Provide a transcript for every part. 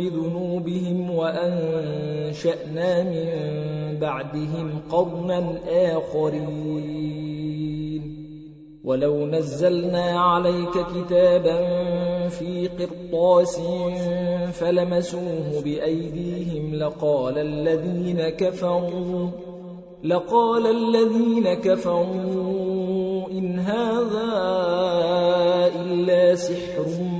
بذنوبهم وأنشأنا من بعدهم قرنا آخرين. ولو نزلنا عليك كتابا في قرطاس فلمسوه بأيديهم لقال الذين كفروا لقال الذين كفروا إن هذا إلا سحر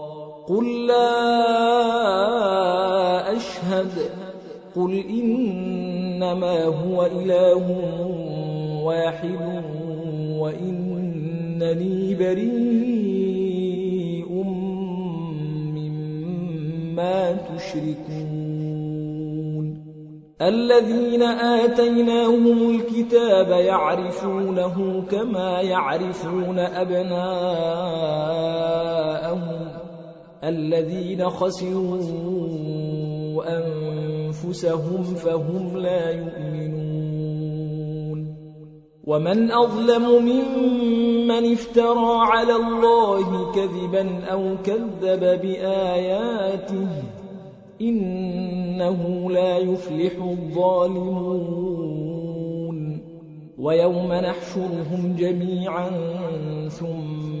قل لا أشهد قل إنما هو إله واحد وإنني بريء مما تشركون الذين آتيناهم الكتاب يعرفونه كما يعرفون أبناءهم الذين خسروا أنفسهم فهم لا يؤمنون. ومن أظلم ممن افترى على الله كذبا أو كذب بآياته إنه لا يفلح الظالمون. ويوم نحشرهم جميعا ثم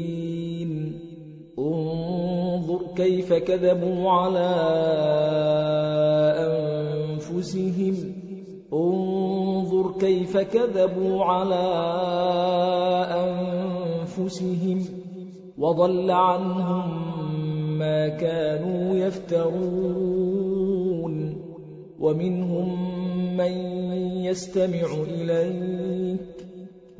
كيف كذبوا على أنفسهم؟ انظر كيف كذبوا على أنفسهم وضل عنهم ما كانوا يفترون. ومنهم من يستمع إليك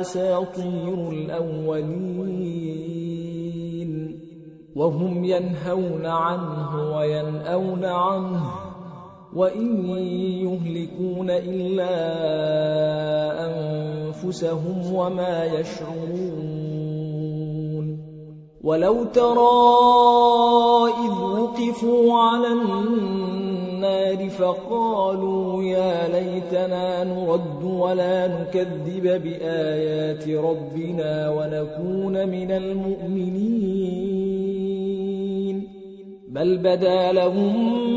أساطير الأولين وهم ينهون عنه وينأون عنه وإن يهلكون إلا أنفسهم وما يشعرون ولو ترى إذ وقفوا على النار فقالوا يا ليتنا نرد ولا نكذب بآيات ربنا ونكون من المؤمنين. بل بدا لهم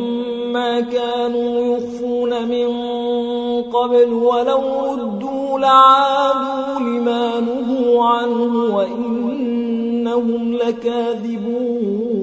ما كانوا يخفون من قبل ولو ردوا لعادوا لما نهوا عنه وإنهم لكاذبون.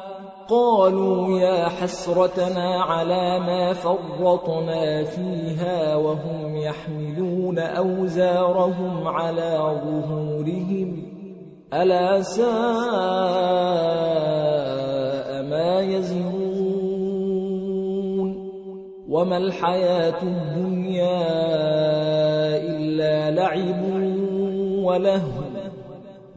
قالوا يا حسرتنا على ما فرطنا فيها وهم يحملون أوزارهم على ظهورهم. ألا ساء ما يزرون. وما الحياة الدنيا إلا لعب ولهو.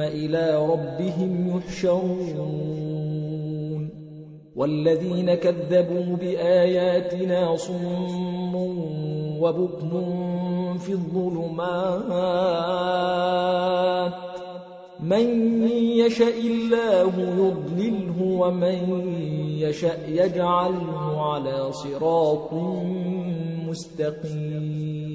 إلى ربهم يحشرون. والذين كذبوا بآياتنا صم وبكم في الظلمات. من يشاء الله يضلله ومن يشاء يجعله على صراط مستقيم.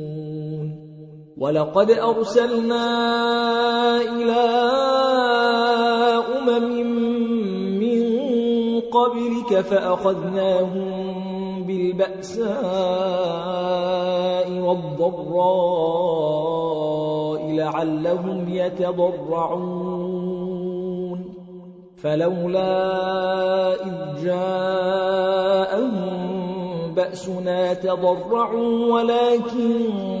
ولقد أرسلنا إلى أمم من قبلك فأخذناهم بالبأساء والضراء لعلهم يتضرعون فلولا إذ جاءهم بأسنا تضرعوا ولكن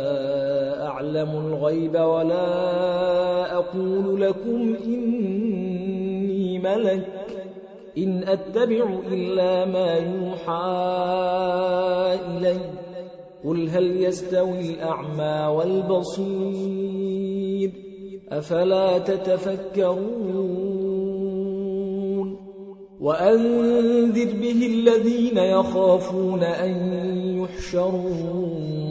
أعلم الغيب ولا أقول لكم إني ملك إن أتبع إلا ما يوحى إلي قل هل يستوي الأعمى والبصير أفلا تتفكرون وأنذر به الذين يخافون أن يحشروا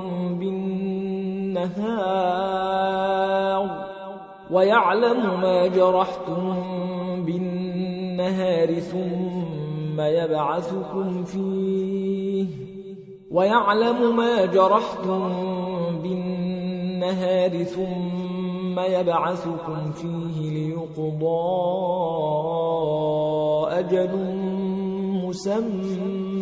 بالنهار ويعلم ما جرحتم بالنهار ثم ثم يبعثكم فيه ويعلم ما جرحتم بالنهار ثم يبعثكم فيه ليقضى أجل مسمى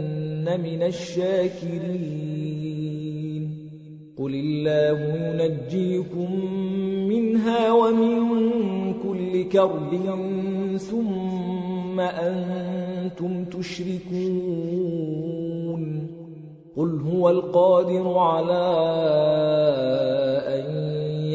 من الشاكرين. قل الله ينجيكم منها ومن كل كرب ثم أنتم تشركون. قل هو القادر على أن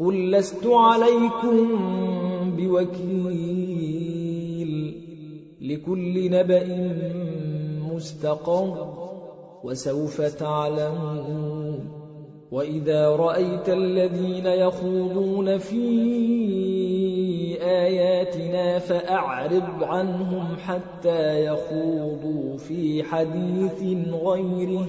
قل لست عليكم بوكيل لكل نبأ مستقر وسوف تعلمون وإذا رأيت الذين يخوضون في آياتنا فأعرض عنهم حتى يخوضوا في حديث غيره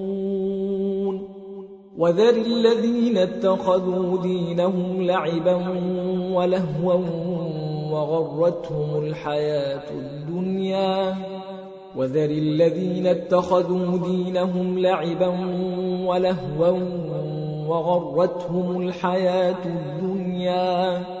وذر الذين اتخذوا دينهم لعبا ولهوا وغرتهم الحياة الدنيا. وذر الذين اتخذوا دينهم لعبا ولهوا وغرتهم الحياة الدنيا.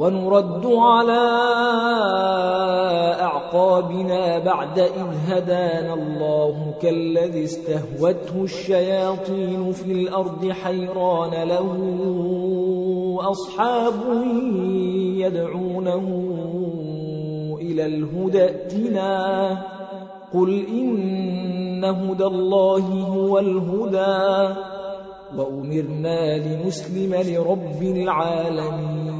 ونرد على أعقابنا بعد إذ هدانا الله كالذي استهوته الشياطين في الأرض حيران له أصحاب يدعونه إلى الهدى ائتنا قل إن هدى الله هو الهدى وأمرنا لنسلم لرب العالمين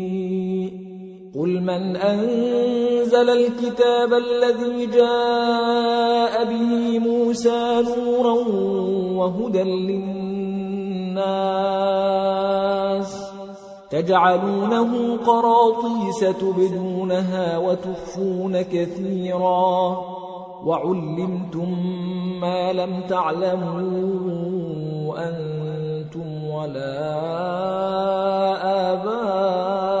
قل من أنزل الكتاب الذي جاء به موسى نورا وهدى للناس تجعلونه قراطيس تبدونها وتخفون كثيرا وعلمتم ما لم تعلموا أنتم ولا آباؤكم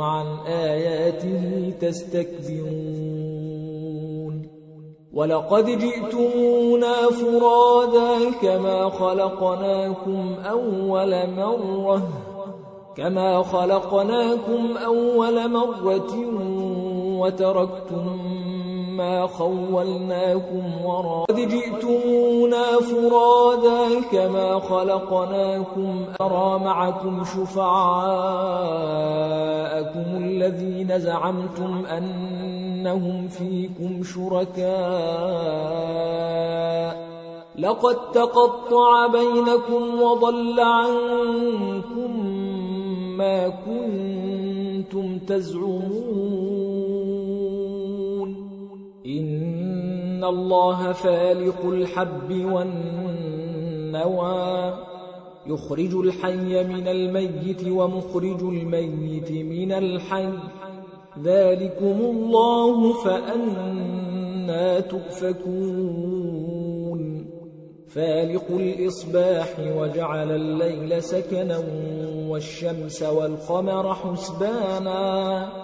عن آياته تستكبرون ولقد جئتمونا فرادا كما خلقناكم أول مرة كما خلقناكم أول مرة وتركتم ما خولناكم وراء قد جئتمونا فرادا كما خلقناكم أرى معكم شفعاءكم الذين زعمتم أنهم فيكم شركاء لقد تقطع بينكم وضل عنكم ما كنتم تزعمون إن الله فالق الحب والنوى. يخرج الحي من الميت ومخرج الميت من الحي. ذلكم الله فأنا تؤفكون. فالق الإصباح وجعل الليل سكنا والشمس والقمر حسبانا.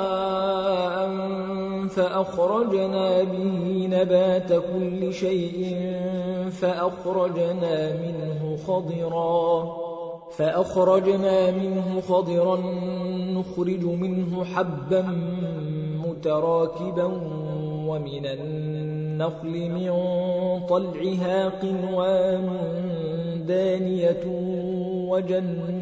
فأخرجنا به نبات كل شيء فأخرجنا منه خضراً فأخرجنا منه خضرا نخرج منه حبا متراكبا ومن النخل من طلعها قنوان دانية وجنات.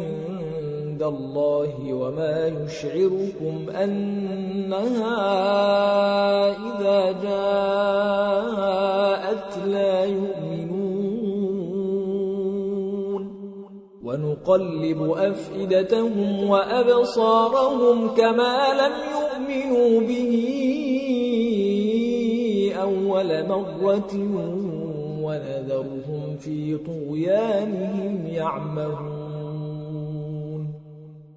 عند الله وما يشعركم أنها إذا جاءت لا يؤمنون. ونقلب أفئدتهم وأبصارهم كما لم يؤمنوا به أول مرة ونذرهم في طغيانهم يعمهون.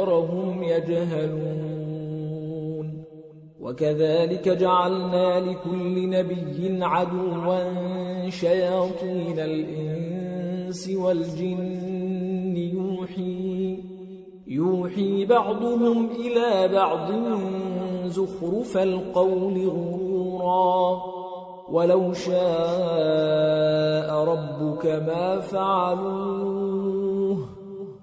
أكثرهم يجهلون. وكذلك جعلنا لكل نبي عدوا شياطين الإنس والجن. يوحي يوحي بعضهم إلى بعض زخرف القول غرورا. ولو شاء ربك ما فعلوه.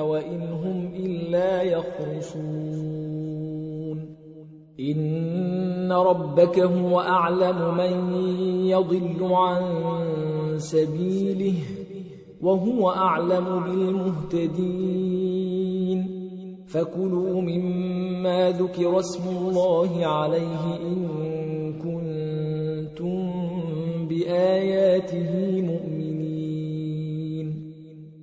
وإن هم إلا يخرصون. إن ربك هو أعلم من يضل عن سبيله وهو أعلم بالمهتدين. فكلوا مما ذكر اسم الله عليه إن كنتم بآياته مؤمنين.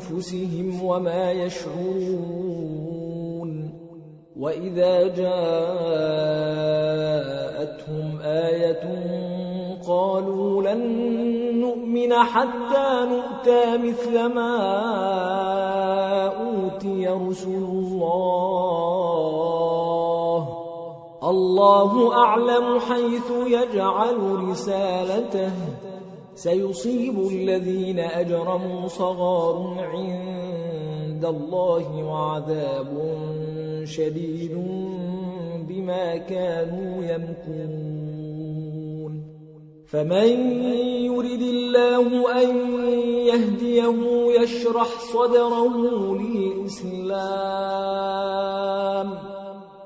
بأنفسهم وما يشعرون وإذا جاءتهم آية قالوا لن نؤمن حتى نؤتى مثل ما أوتي رسل الله. الله أعلم حيث يجعل رسالته. سيصيب الذين أجرموا صغار عند الله وعذاب شديد بما كانوا يمكرون. فمن يرد الله أن يهديه يشرح صدره للإسلام.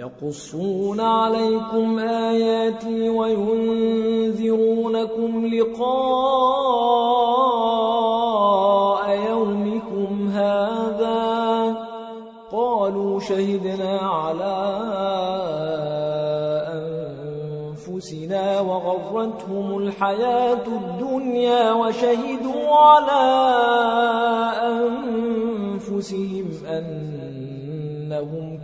يقصون عليكم آياتي وينذرونكم لقاء يومكم هذا قالوا شهدنا على أنفسنا وغرتهم الحياة الدنيا وشهدوا على أنفسهم أنهم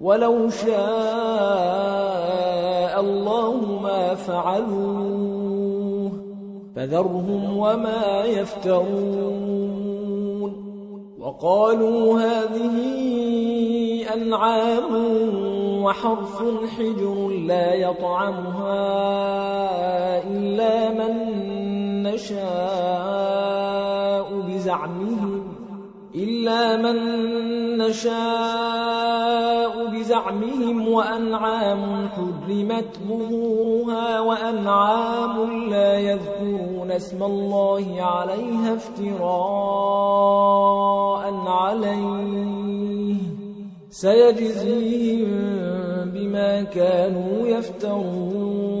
وَلَوْ شَاءَ اللَّهُ مَا فَعَلُوهُ فَذَرْهُمْ وَمَا يَفْتَرُونَ وَقَالُوا هَٰذِهِ أَنْعَامٌ وَحَرْثٌ حِجْرٌ لَّا يَطْعَمُهَا إِلَّا مَن نَّشَاءُ بِزَعْمِهِمْ إِلَّا مَن نَّشَاءُ بِزَعْمِهِمْ وَأَنْعَامٌ حُرِّمَتْ ظُهُورُهَا وَأَنْعَامٌ لَّا يَذْكُرُونَ اسْمَ اللَّهِ عَلَيْهَا افْتِرَاءً عَلَيْهِ سَيَجْزِيهِم بِمَا كَانُوا يَفْتَرُونَ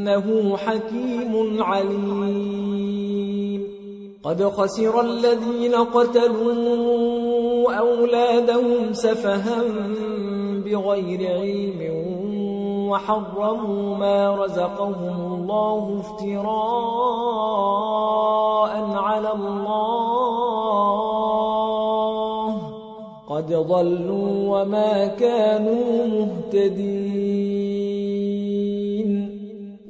إِنَّهُ حَكِيمٌ عَلِيمٌ. قَدْ خَسِرَ الَّذِينَ قَتَلُوا أَوْلَادَهُمْ سَفَهًا بِغَيْرِ عِلْمٍ وَحَرَّمُوا مَا رَزَقَهُمُ اللَّهُ افْتِرَاءً عَلَى اللَّهِ ۚ. قَدْ ضَلُّوا وَمَا كَانُوا مُهْتَدِينَ.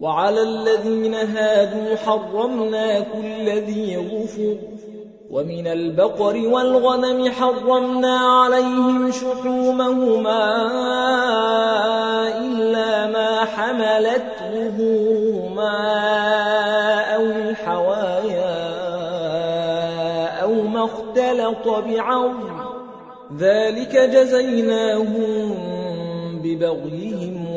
وعلى الذين هادوا حرمنا كل ذي غفر ومن البقر والغنم حرمنا عليهم شحومهما إلا ما حملت ظهورهما أو الحوايا أو ما اختلط بعظم. ذلك جزيناهم ببغيهم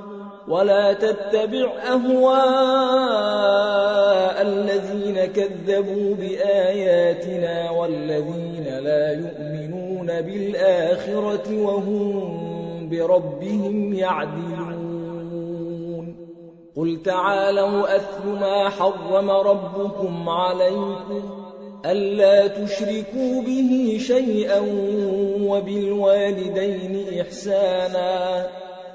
ولا تتبع أهواء الذين كذبوا بآياتنا والذين لا يؤمنون بالآخرة وهم بربهم يعدلون. قل تعالوا أثل ما حرم ربكم عليكم ألا تشركوا به شيئا وبالوالدين إحسانا.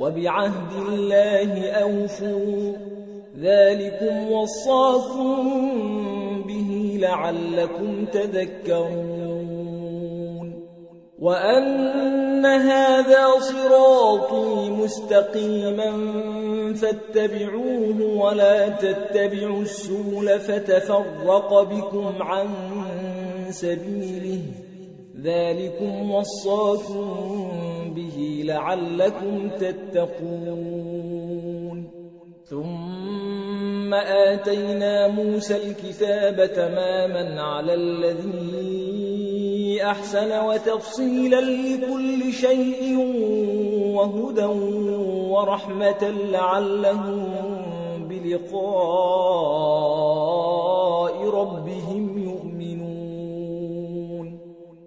وبعهد الله أوفوا ذلكم وصاكم به لعلكم تذكرون وأن هذا صراطي مستقيما فاتبعوه ولا تتبعوا السبل فتفرق بكم عن سبيله ذلكم وصاكم به لعلكم تتقون. ثم آتينا موسى الكتاب تماما على الذي أحسن وتفصيلا لكل شيء وهدى ورحمة لعلهم بلقاء ربهم يؤمنون.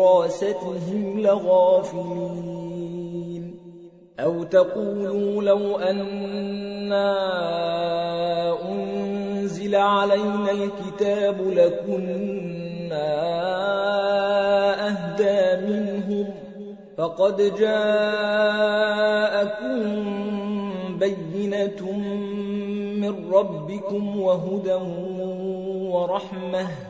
دراستهم لغافلين. أو تقولوا لو أنا أنزل علينا الكتاب لكنا أهدى منهم فقد جاءكم بينة من ربكم وهدى ورحمة.